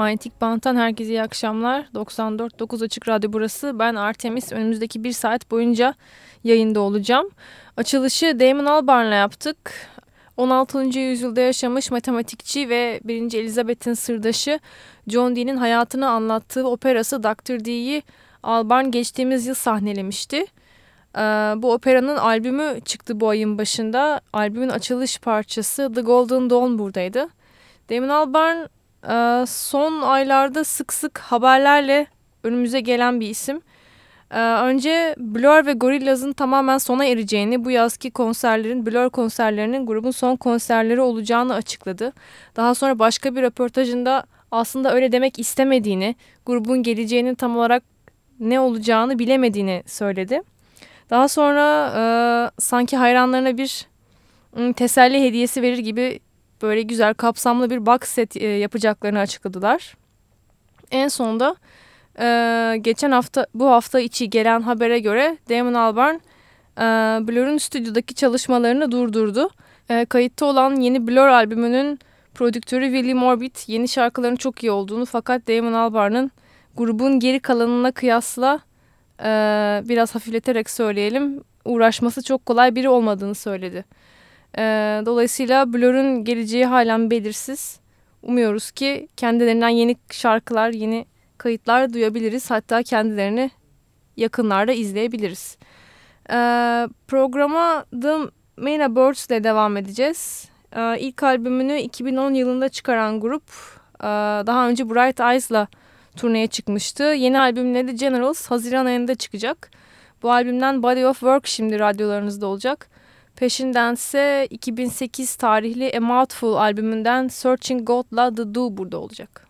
Manyetik Bant'tan herkese iyi akşamlar. 94.9 Açık Radyo burası. Ben Artemis. Önümüzdeki bir saat boyunca yayında olacağım. Açılışı Damon Albarn'la yaptık. 16. yüzyılda yaşamış matematikçi ve 1. Elizabeth'in sırdaşı John Dee'nin hayatını anlattığı operası Dr. Dee'yi Albarn geçtiğimiz yıl sahnelemişti. Ee, bu operanın albümü çıktı bu ayın başında. Albümün açılış parçası The Golden Dawn buradaydı. Damon Albarn e, son aylarda sık sık haberlerle önümüze gelen bir isim. E, önce Blur ve Gorillaz'ın tamamen sona ereceğini, bu yazki konserlerin, Blur konserlerinin grubun son konserleri olacağını açıkladı. Daha sonra başka bir röportajında aslında öyle demek istemediğini, grubun geleceğinin tam olarak ne olacağını bilemediğini söyledi. Daha sonra e, sanki hayranlarına bir teselli hediyesi verir gibi böyle güzel kapsamlı bir box set e, yapacaklarını açıkladılar. En sonunda e, geçen hafta bu hafta içi gelen habere göre Damon Albarn e, Blur'un stüdyodaki çalışmalarını durdurdu. E, kayıtta olan yeni Blur albümünün prodüktörü Willie Orbit yeni şarkıların çok iyi olduğunu fakat Damon Albarn'ın grubun geri kalanına kıyasla e, biraz hafifleterek söyleyelim uğraşması çok kolay biri olmadığını söyledi. E, dolayısıyla Blur'un geleceği halen belirsiz. Umuyoruz ki kendilerinden yeni şarkılar, yeni kayıtlar duyabiliriz. Hatta kendilerini yakınlarda izleyebiliriz. E, programa The Main Birds ile devam edeceğiz. E, ilk albümünü 2010 yılında çıkaran grup e, daha önce Bright Eyes'la turneye çıkmıştı. Yeni albümleri Generals Haziran ayında çıkacak. Bu albümden Body of Work şimdi radyolarınızda olacak. Peşinden ise 2008 tarihli A Mouthful albümünden Searching God'la The Do burada olacak.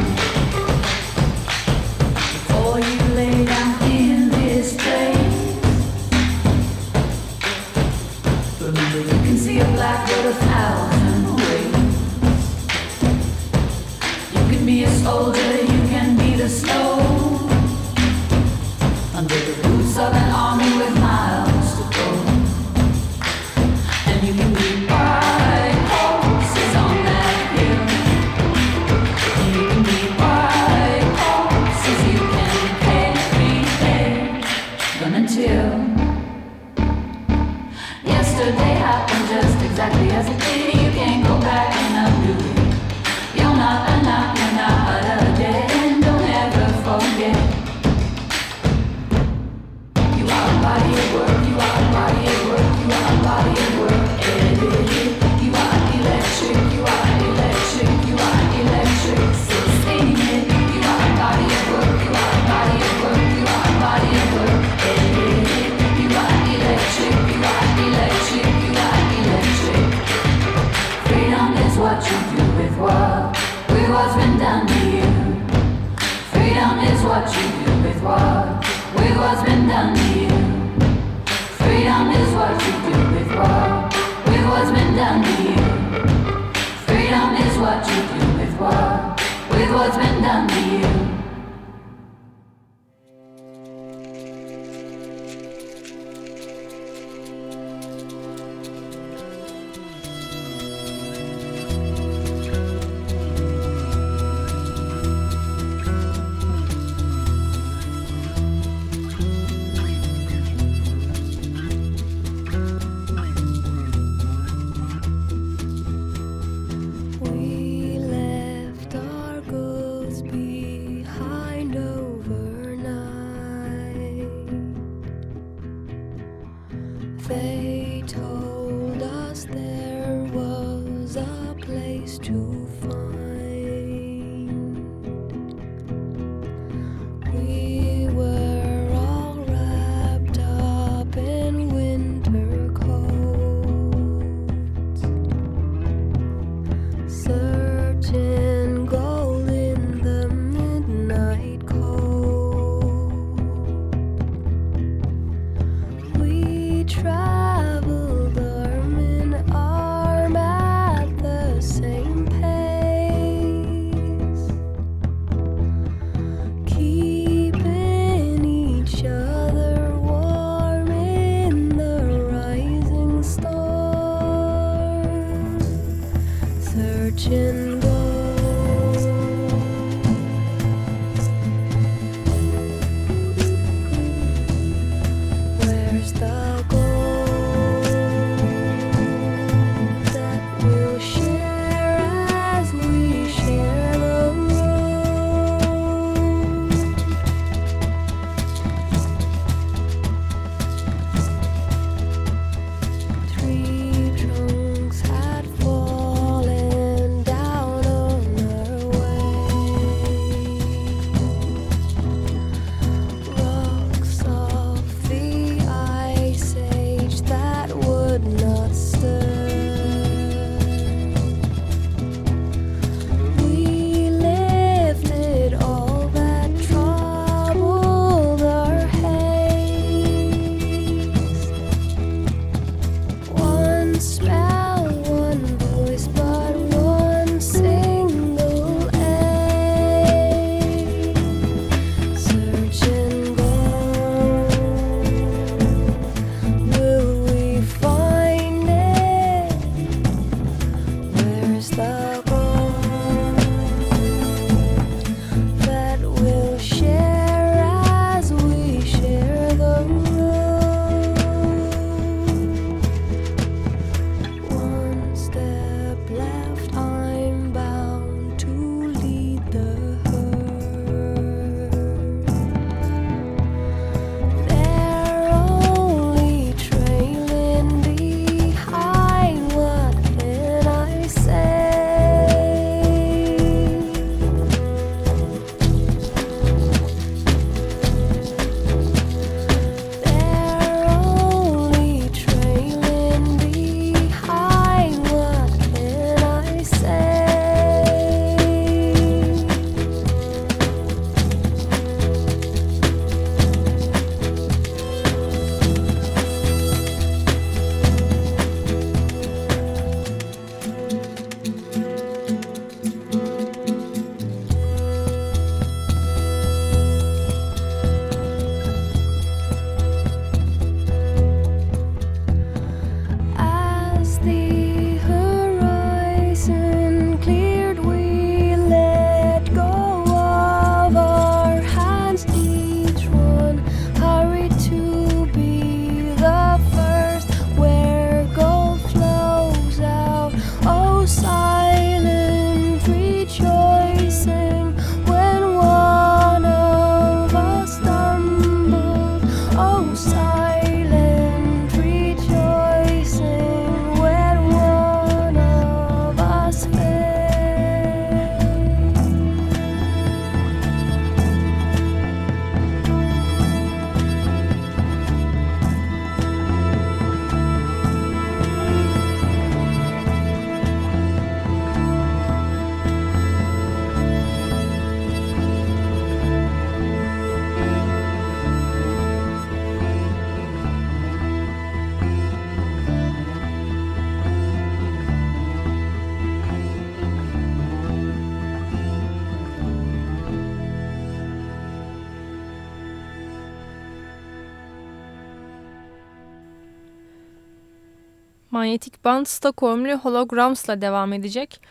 Manyetik Band Stockholm'lu Holograms'la devam edecek.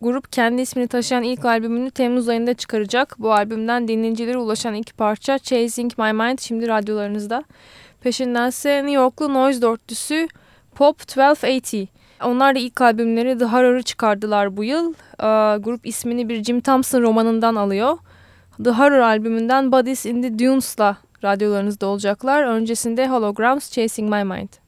Grup kendi ismini taşıyan ilk albümünü Temmuz ayında çıkaracak. Bu albümden dinleyicilere ulaşan iki parça Chasing My Mind şimdi radyolarınızda. Peşindense New Yorklu Noise dörtlüsü Pop 1280. Onlar da ilk albümleri The Horror'ı çıkardılar bu yıl. Ee, grup ismini bir Jim Thompson romanından alıyor. The Horror albümünden Bodies in the Dunes'la radyolarınızda olacaklar. Öncesinde Holograms Chasing My Mind.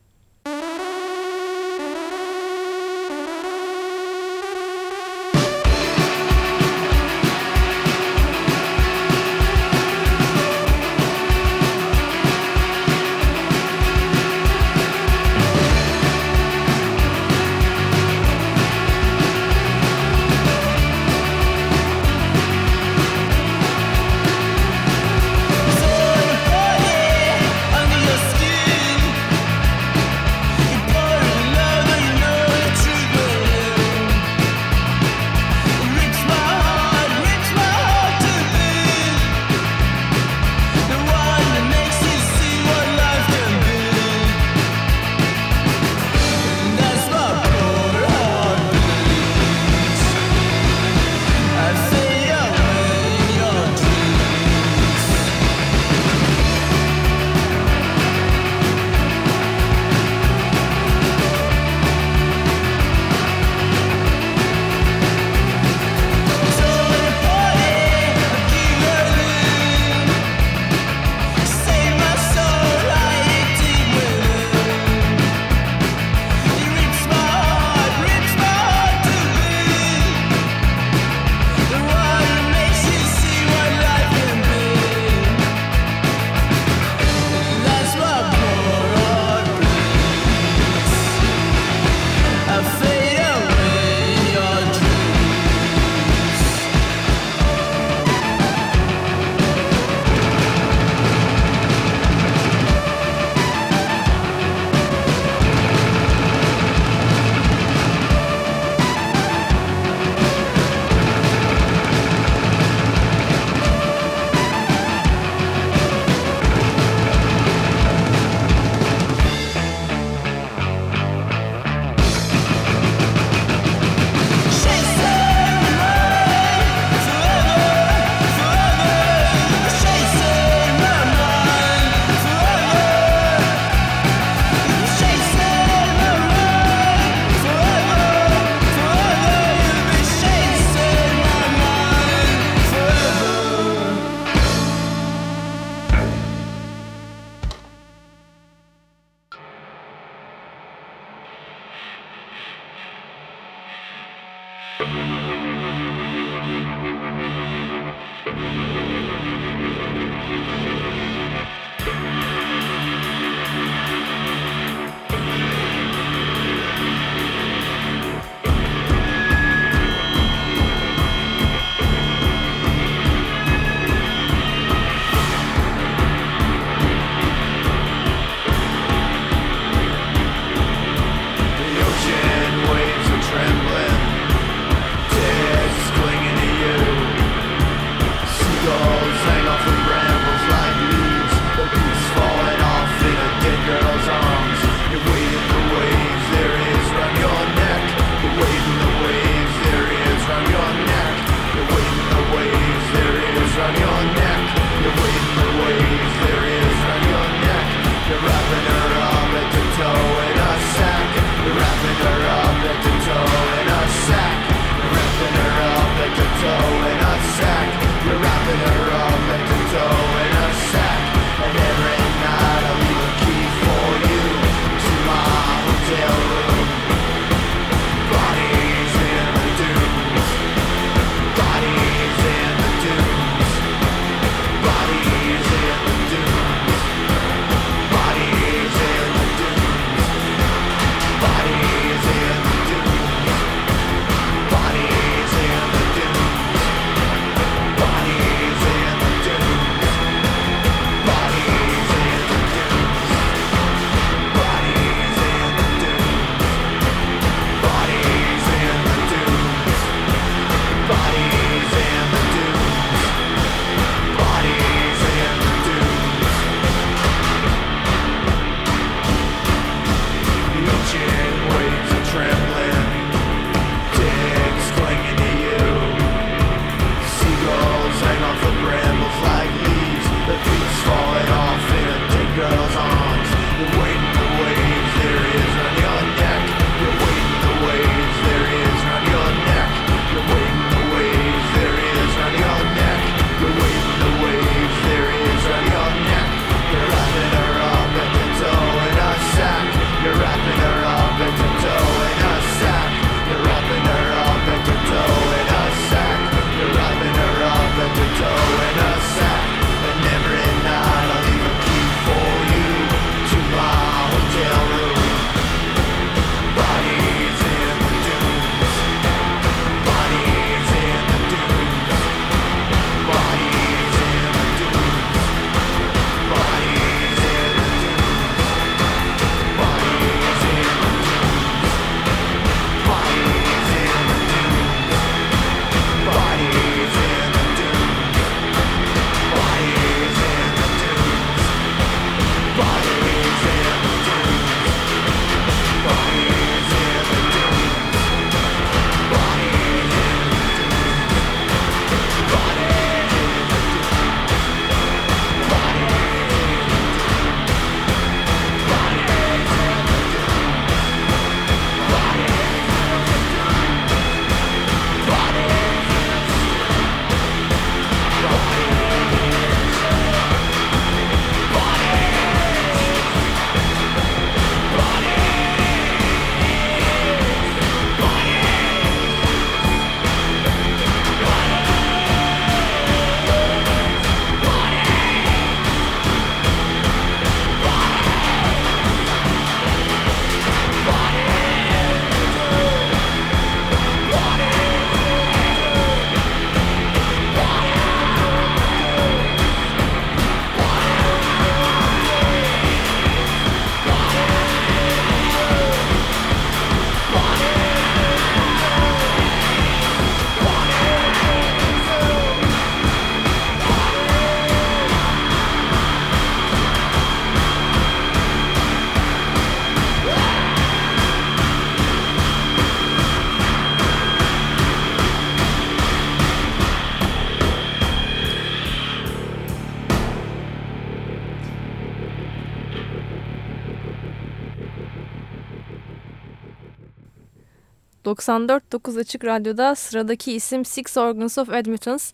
94.9 Açık Radyo'da sıradaki isim Six Organs of Admittance.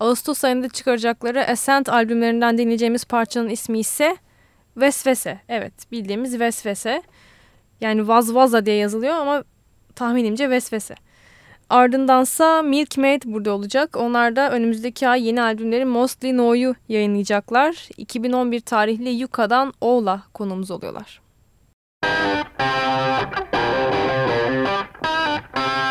Ağustos ayında çıkaracakları Ascent albümlerinden dinleyeceğimiz parçanın ismi ise Vesvese. Evet bildiğimiz Vesvese. Yani Vazvaza diye yazılıyor ama tahminimce Vesvese. Ardındansa Milkmaid burada olacak. Onlar da önümüzdeki ay yeni albümleri Mostly Know'yu yayınlayacaklar. 2011 tarihli Yuka'dan Oğla konumuz oluyorlar. Açık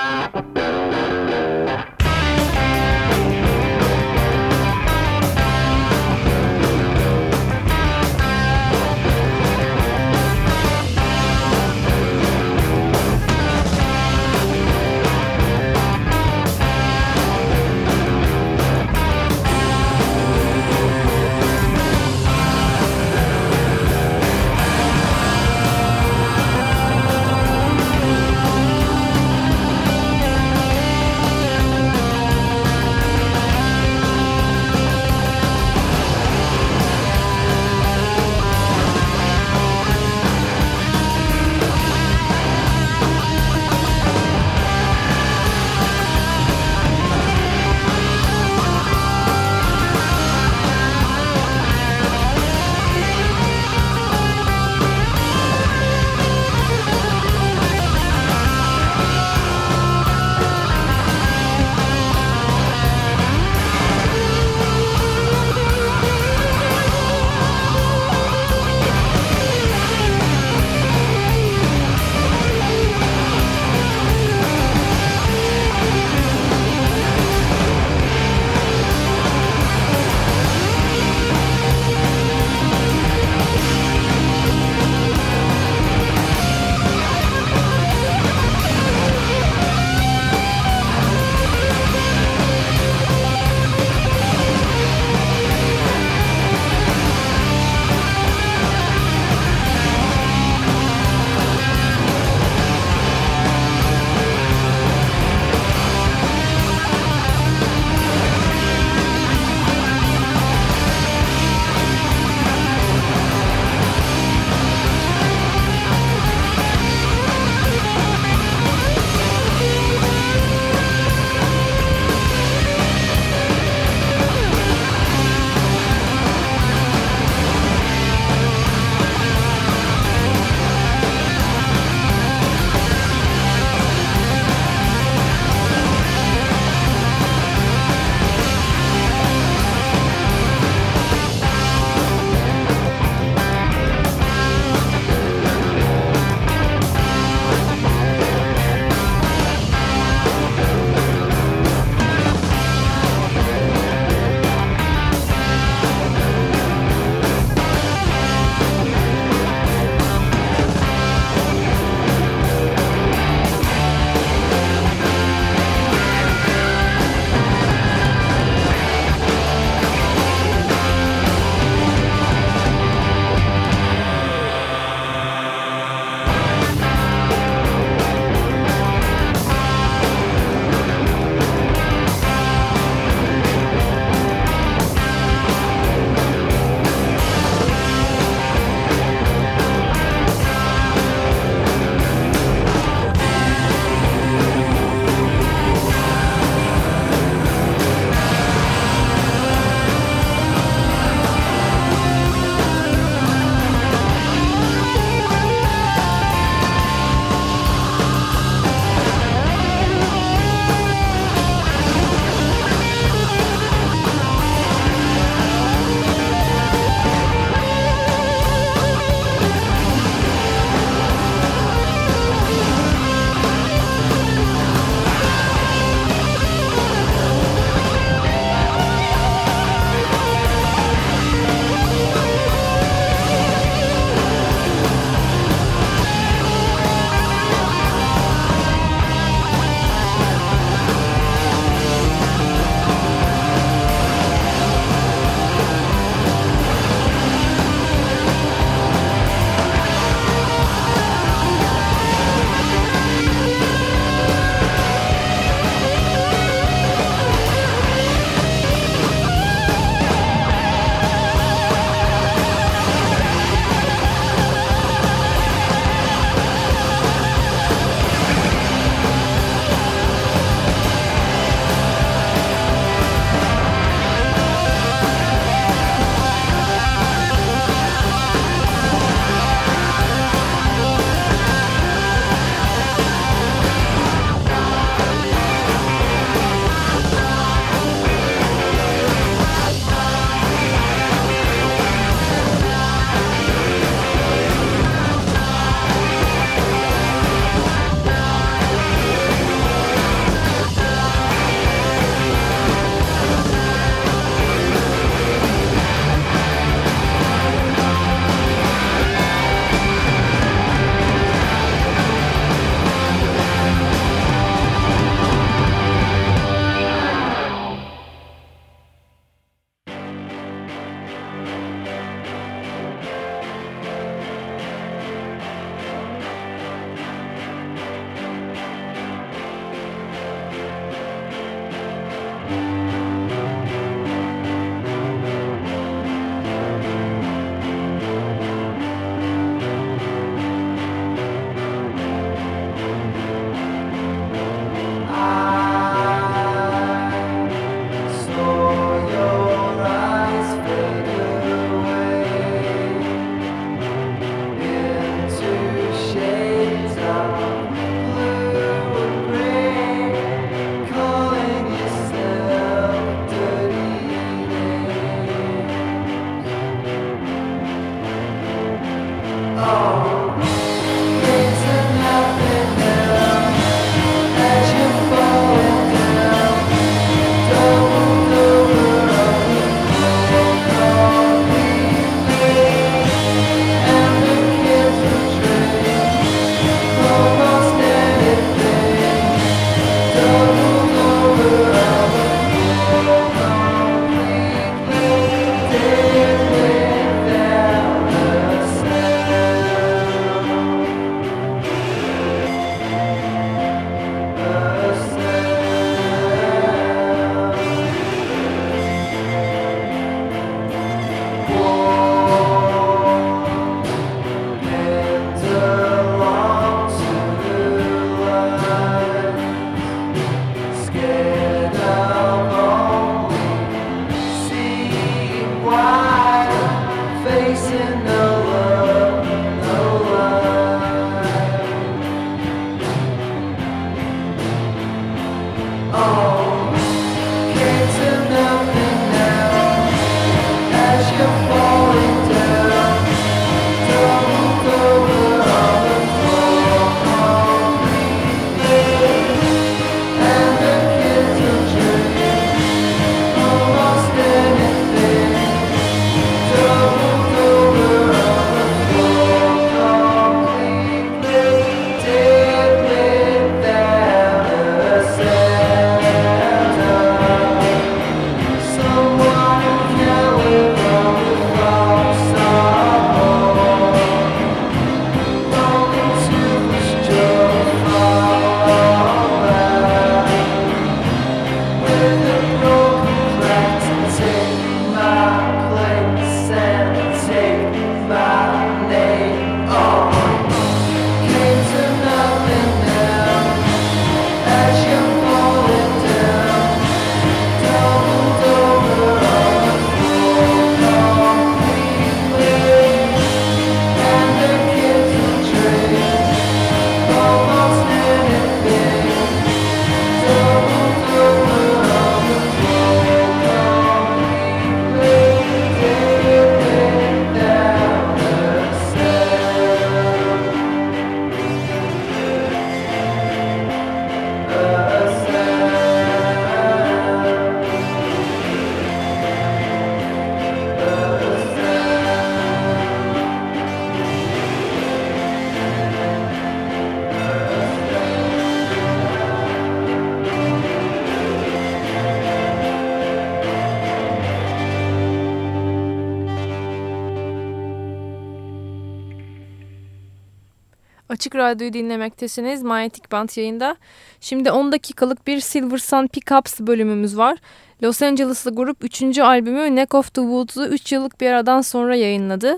Radyo'yu dinlemektesiniz. Manyetik Band yayında. Şimdi 10 dakikalık bir Silver Sun Pickups bölümümüz var. Los Angeles'lı grup 3. albümü Neck of the Woods'u 3 yıllık bir aradan sonra yayınladı.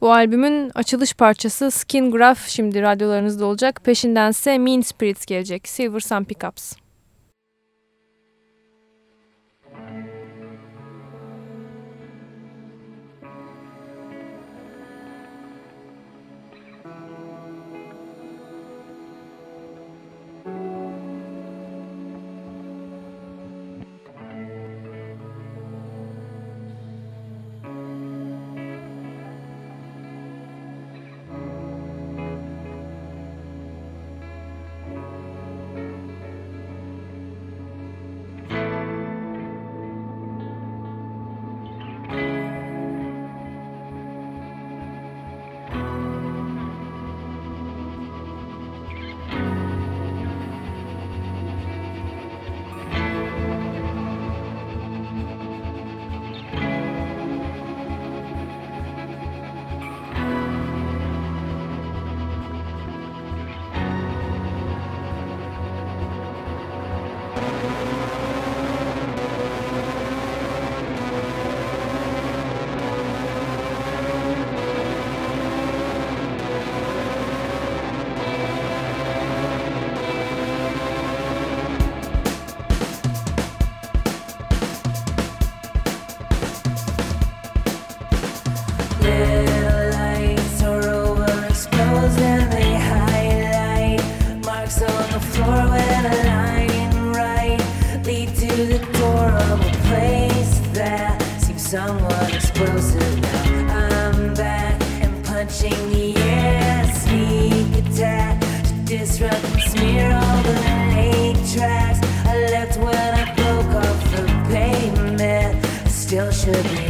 Bu albümün açılış parçası Skin Graph şimdi radyolarınızda olacak. Peşindense Mean Spirits gelecek. Silver Sun Pickups. somewhat explosive now. I'm back and punching the air. Sneak attack to disrupt and smear all the hate tracks I left when I broke off the pavement. Still should be.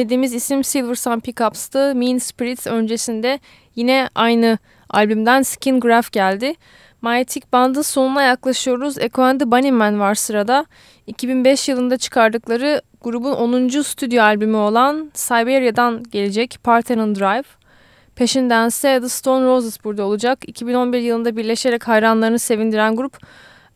Dinlediğimiz isim Silver Sun Pickups'tı. Mean Spirits öncesinde yine aynı albümden Skin Graph geldi. Myetic Band'ın sonuna yaklaşıyoruz. Echo and the Bunnymen var sırada. 2005 yılında çıkardıkları grubun 10. stüdyo albümü olan Siberia'dan gelecek Parthenon Drive. Peşindense The Stone Roses burada olacak. 2011 yılında birleşerek hayranlarını sevindiren grup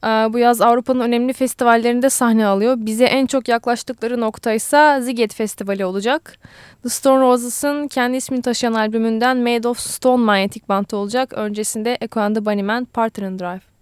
bu yaz Avrupa'nın önemli festivallerinde sahne alıyor. Bize en çok yaklaştıkları nokta ise Ziget Festivali olacak. The Stone Roses'ın kendi ismini taşıyan albümünden Made of Stone manyetik bantı olacak. Öncesinde Echo and the Bunnymen Partner Drive. and dry.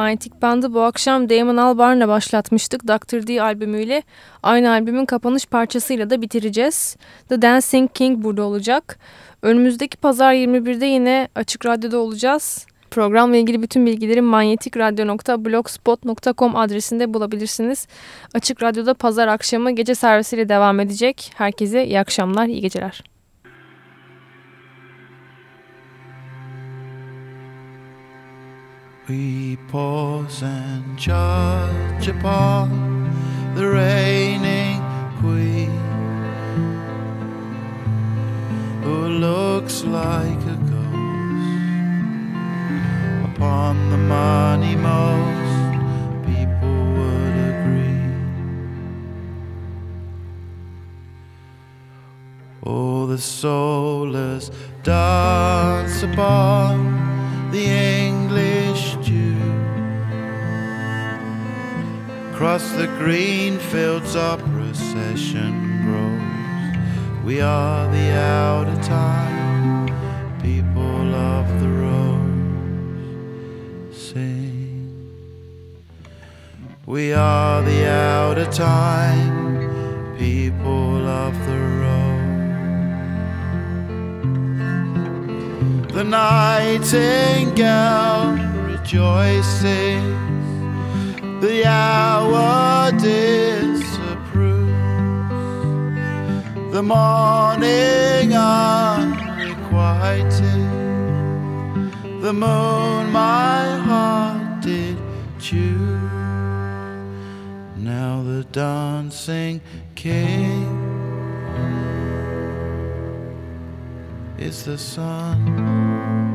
Manyetic Band'ı bu akşam Damon Albarn'la başlatmıştık Dr. D albümüyle. Aynı albümün kapanış parçasıyla da bitireceğiz. The Dancing King burada olacak. Önümüzdeki pazar 21'de yine Açık Radyo'da olacağız. Programla ilgili bütün bilgileri manyetikradyo.blogspot.com adresinde bulabilirsiniz. Açık Radyo'da pazar akşamı gece servisiyle devam edecek. Herkese iyi akşamlar, iyi geceler. We pause and judge upon the reigning queen who looks like a ghost upon the money most people would agree. Oh, the soulless dance upon the English Across the green fields our procession grows. We are the out of time people of the rose. Sing. We are the out of time people of the rose. The nightingale rejoicing the hour disapproves, the morning unrequited, the moon my heart did choose. Now the dancing king is the sun.